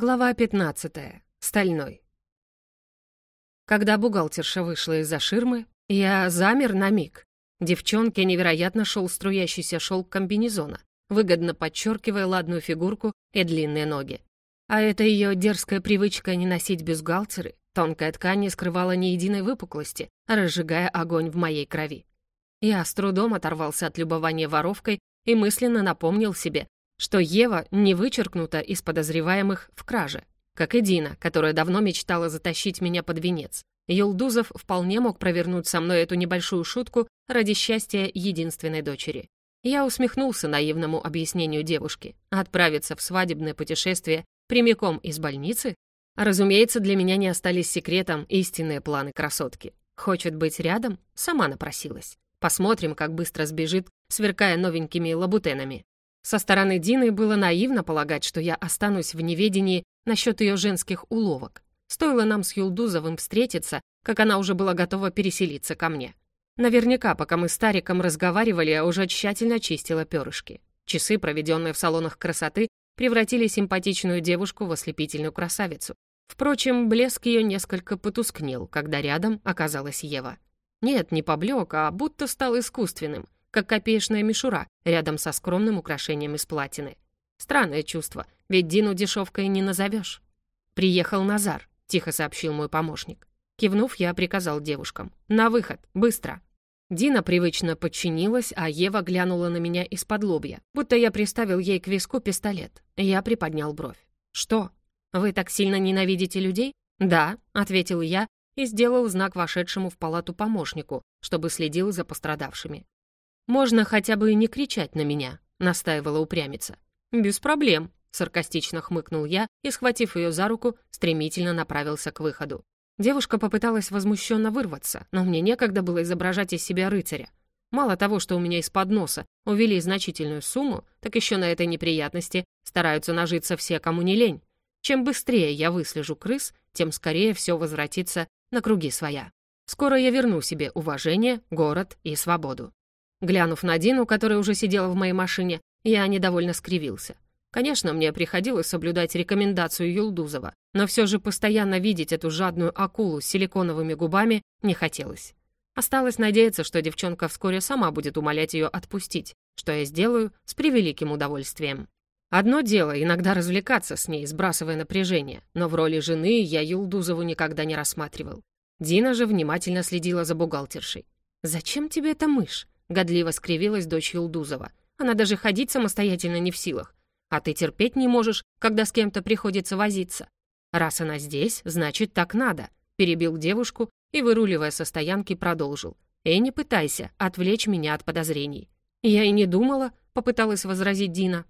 Глава 15. Стальной. Когда бухгалтерша вышла из-за ширмы, я замер на миг. Девчонке невероятно шел струящийся шелк комбинезона, выгодно подчеркивая ладную фигурку и длинные ноги. А это ее дерзкая привычка не носить бюстгальтеры, тонкая ткань не скрывала ни единой выпуклости, разжигая огонь в моей крови. Я с трудом оторвался от любования воровкой и мысленно напомнил себе, что Ева не вычеркнута из подозреваемых в краже, как и Дина, которая давно мечтала затащить меня под венец. Юлдузов вполне мог провернуть со мной эту небольшую шутку ради счастья единственной дочери. Я усмехнулся наивному объяснению девушки. Отправиться в свадебное путешествие прямиком из больницы? Разумеется, для меня не остались секретом истинные планы красотки. Хочет быть рядом? Сама напросилась. Посмотрим, как быстро сбежит, сверкая новенькими лабутенами. Со стороны Дины было наивно полагать, что я останусь в неведении насчет ее женских уловок. Стоило нам с Юлдузовым встретиться, как она уже была готова переселиться ко мне. Наверняка, пока мы с Тариком разговаривали, я уже тщательно чистила перышки. Часы, проведенные в салонах красоты, превратили симпатичную девушку в ослепительную красавицу. Впрочем, блеск ее несколько потускнел, когда рядом оказалась Ева. Нет, не поблек, а будто стал искусственным — как копеечная мишура рядом со скромным украшением из платины. Странное чувство, ведь Дину дешевкой не назовешь. «Приехал Назар», — тихо сообщил мой помощник. Кивнув, я приказал девушкам. «На выход, быстро!» Дина привычно подчинилась, а Ева глянула на меня из-под лобья, будто я приставил ей к виску пистолет. Я приподнял бровь. «Что? Вы так сильно ненавидите людей?» «Да», — ответил я и сделал знак вошедшему в палату помощнику, чтобы следил за пострадавшими. «Можно хотя бы не кричать на меня», — настаивала упрямица. «Без проблем», — саркастично хмыкнул я и, схватив ее за руку, стремительно направился к выходу. Девушка попыталась возмущенно вырваться, но мне некогда было изображать из себя рыцаря. Мало того, что у меня из-под носа увели значительную сумму, так еще на этой неприятности стараются нажиться все, кому не лень. Чем быстрее я выслежу крыс, тем скорее все возвратится на круги своя. Скоро я верну себе уважение, город и свободу. Глянув на Дину, которая уже сидела в моей машине, я недовольно скривился. Конечно, мне приходилось соблюдать рекомендацию Юлдузова, но все же постоянно видеть эту жадную акулу с силиконовыми губами не хотелось. Осталось надеяться, что девчонка вскоре сама будет умолять ее отпустить, что я сделаю с превеликим удовольствием. Одно дело иногда развлекаться с ней, сбрасывая напряжение, но в роли жены я Юлдузову никогда не рассматривал. Дина же внимательно следила за бухгалтершей. «Зачем тебе эта мышь?» Годливо скривилась дочь Юлдузова. Она даже ходить самостоятельно не в силах. А ты терпеть не можешь, когда с кем-то приходится возиться. Раз она здесь, значит, так надо. Перебил девушку и, выруливая со стоянки, продолжил. «Эй, не пытайся отвлечь меня от подозрений». «Я и не думала», — попыталась возразить Дина.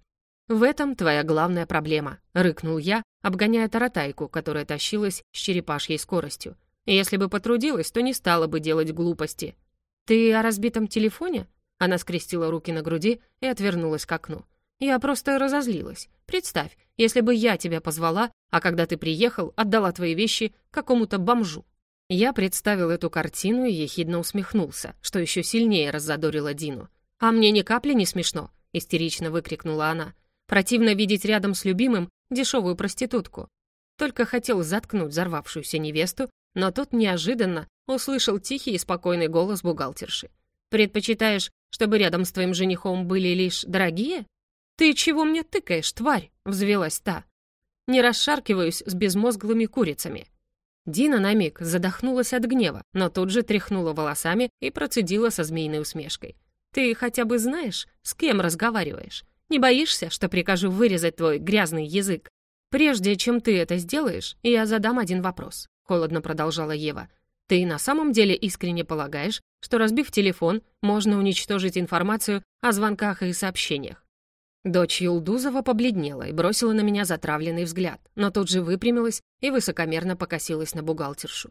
«В этом твоя главная проблема», — рыкнул я, обгоняя таратайку, которая тащилась с черепашьей скоростью. «Если бы потрудилась, то не стала бы делать глупости. «Ты о разбитом телефоне?» Она скрестила руки на груди и отвернулась к окну. «Я просто разозлилась. Представь, если бы я тебя позвала, а когда ты приехал, отдала твои вещи какому-то бомжу». Я представил эту картину и ехидно усмехнулся, что еще сильнее раззадорило Дину. «А мне ни капли не смешно», — истерично выкрикнула она. «Противно видеть рядом с любимым дешевую проститутку». Только хотел заткнуть взорвавшуюся невесту, но тут неожиданно услышал тихий и спокойный голос бухгалтерши. «Предпочитаешь, чтобы рядом с твоим женихом были лишь дорогие?» «Ты чего мне тыкаешь, тварь?» — взвелась та. «Не расшаркиваюсь с безмозглыми курицами». Дина на миг задохнулась от гнева, но тут же тряхнула волосами и процедила со змеиной усмешкой. «Ты хотя бы знаешь, с кем разговариваешь? Не боишься, что прикажу вырезать твой грязный язык? Прежде чем ты это сделаешь, я задам один вопрос», — холодно продолжала Ева. Ты на самом деле искренне полагаешь, что разбив телефон, можно уничтожить информацию о звонках и сообщениях? Дочь Юлдузова побледнела и бросила на меня затравленный взгляд, но тут же выпрямилась и высокомерно покосилась на бухгалтершу.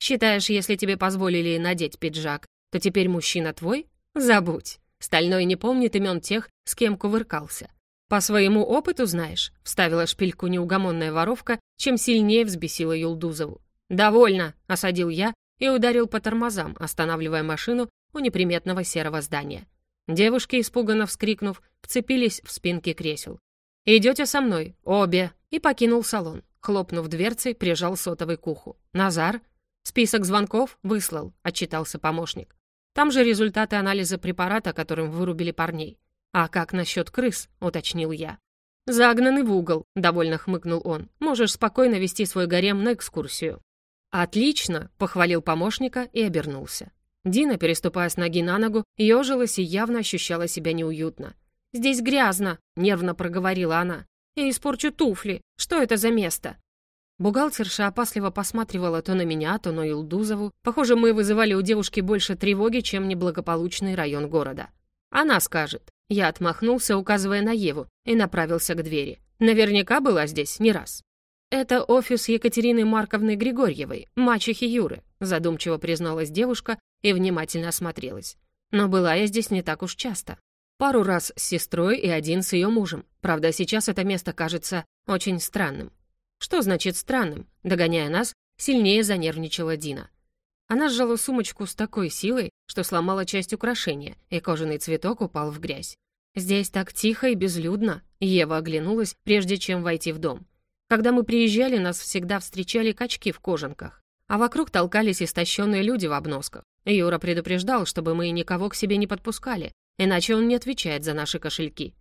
«Считаешь, если тебе позволили надеть пиджак, то теперь мужчина твой? Забудь. Стальной не помнит имен тех, с кем кувыркался. По своему опыту знаешь», — вставила шпильку неугомонная воровка, чем сильнее взбесила Юлдузову. «Довольно», — осадил я и ударил по тормозам, останавливая машину у неприметного серого здания. Девушки, испуганно вскрикнув, вцепились в спинки кресел. «Идете со мной, обе!» и покинул салон. Хлопнув дверцей, прижал сотовый к уху. «Назар?» «Список звонков выслал», — отчитался помощник. «Там же результаты анализа препарата, которым вырубили парней». «А как насчет крыс?» — уточнил я. «Загнанный в угол», — довольно хмыкнул он. «Можешь спокойно вести свой гарем на экскурсию». «Отлично!» — похвалил помощника и обернулся. Дина, переступая с ноги на ногу, ежилась и явно ощущала себя неуютно. «Здесь грязно», — нервно проговорила она. «Я испорчу туфли. Что это за место?» Бухгалтерша опасливо посматривала то на меня, то на Илдузову. Похоже, мы вызывали у девушки больше тревоги, чем неблагополучный район города. Она скажет. Я отмахнулся, указывая на Еву, и направился к двери. Наверняка была здесь не раз. «Это офис Екатерины Марковны Григорьевой, мачехи Юры», задумчиво призналась девушка и внимательно осмотрелась. «Но была я здесь не так уж часто. Пару раз с сестрой и один с ее мужем. Правда, сейчас это место кажется очень странным». «Что значит странным?» Догоняя нас, сильнее занервничала Дина. Она сжала сумочку с такой силой, что сломала часть украшения, и кожаный цветок упал в грязь. «Здесь так тихо и безлюдно», — Ева оглянулась, прежде чем войти в дом. Когда мы приезжали, нас всегда встречали качки в кожанках, а вокруг толкались истощенные люди в обносках. Юра предупреждал, чтобы мы никого к себе не подпускали, иначе он не отвечает за наши кошельки.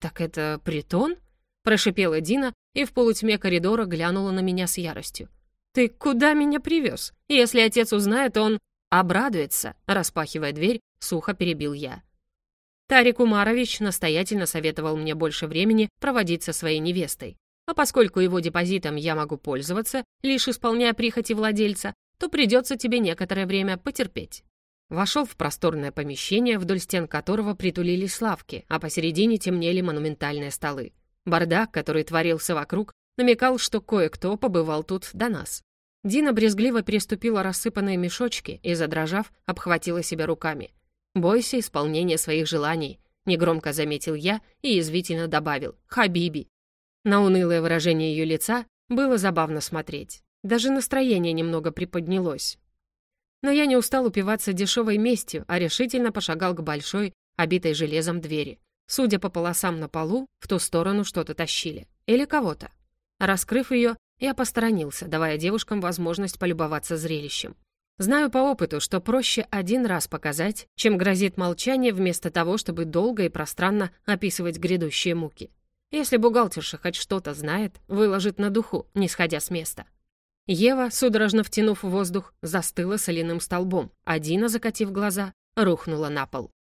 «Так это притон?» — прошипела Дина и в полутьме коридора глянула на меня с яростью. «Ты куда меня привез? Если отец узнает, он...» «Обрадуется», — распахивая дверь, сухо перебил я. Тарик Умарович настоятельно советовал мне больше времени проводить со своей невестой. А поскольку его депозитом я могу пользоваться, лишь исполняя прихоти владельца, то придется тебе некоторое время потерпеть. Вошел в просторное помещение, вдоль стен которого притулились лавки, а посередине темнели монументальные столы. Бардак, который творился вокруг, намекал, что кое-кто побывал тут до нас. Дина брезгливо переступила рассыпанные мешочки и, задрожав, обхватила себя руками. «Бойся исполнения своих желаний», — негромко заметил я и извительно добавил «Хабиби». На унылое выражение ее лица было забавно смотреть. Даже настроение немного приподнялось. Но я не устал упиваться дешевой местью, а решительно пошагал к большой, обитой железом двери. Судя по полосам на полу, в ту сторону что-то тащили. Или кого-то. Раскрыв ее, я посторонился, давая девушкам возможность полюбоваться зрелищем. Знаю по опыту, что проще один раз показать, чем грозит молчание вместо того, чтобы долго и пространно описывать грядущие муки. Если бухгалтерша хоть что-то знает, выложит на духу, не сходя с места. Ева, судорожно втянув воздух, застыла соляным столбом, а Дина, закатив глаза, рухнула на пол.